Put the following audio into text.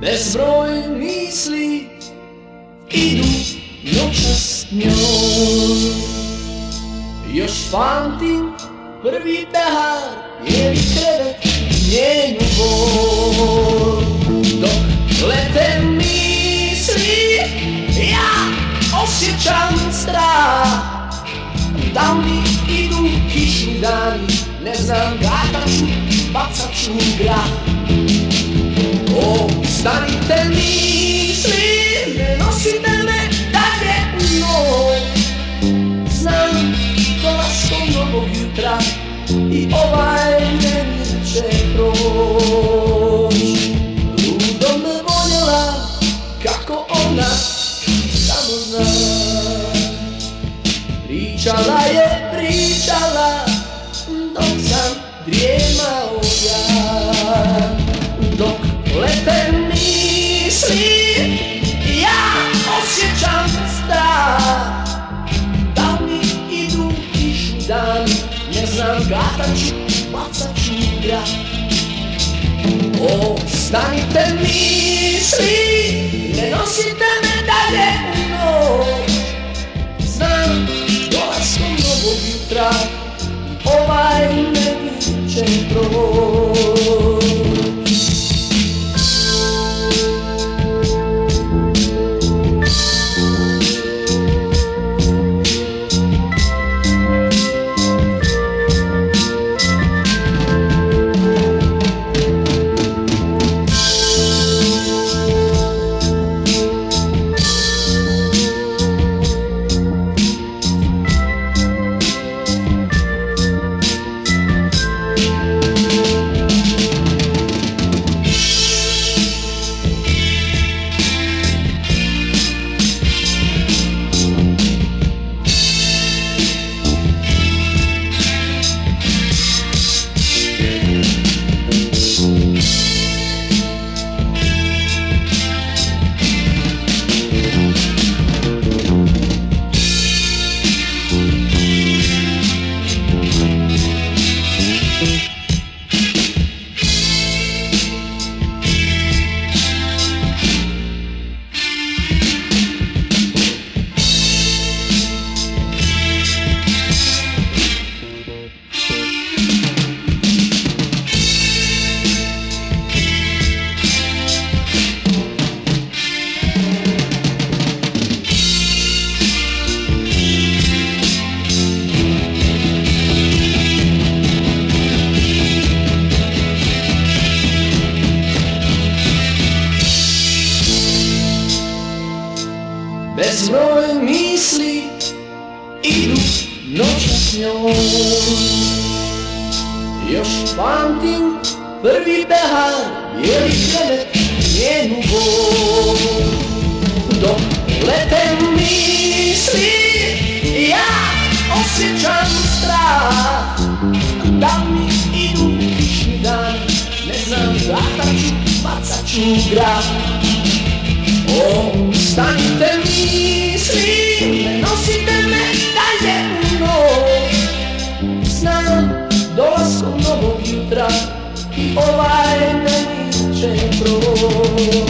Bezbroj misli idu noćas njom. Još pamtim prvi dahar dan Ne znam gataću, bacat ću grah O, stanite mi ne znam kada ću, bacat ću grah O, stanite misli, ne nosite me dalje u noć. Znam, dolaskom novog jutra, ovaj nemir će Bezbroj misli idu noća s njom Još pamtim prvi behar, jeli krevet njenu bol Dok lete misli, ja osjećam strah Da mi idu kišni dan, ne znam kada ću, bacat і повальне кров.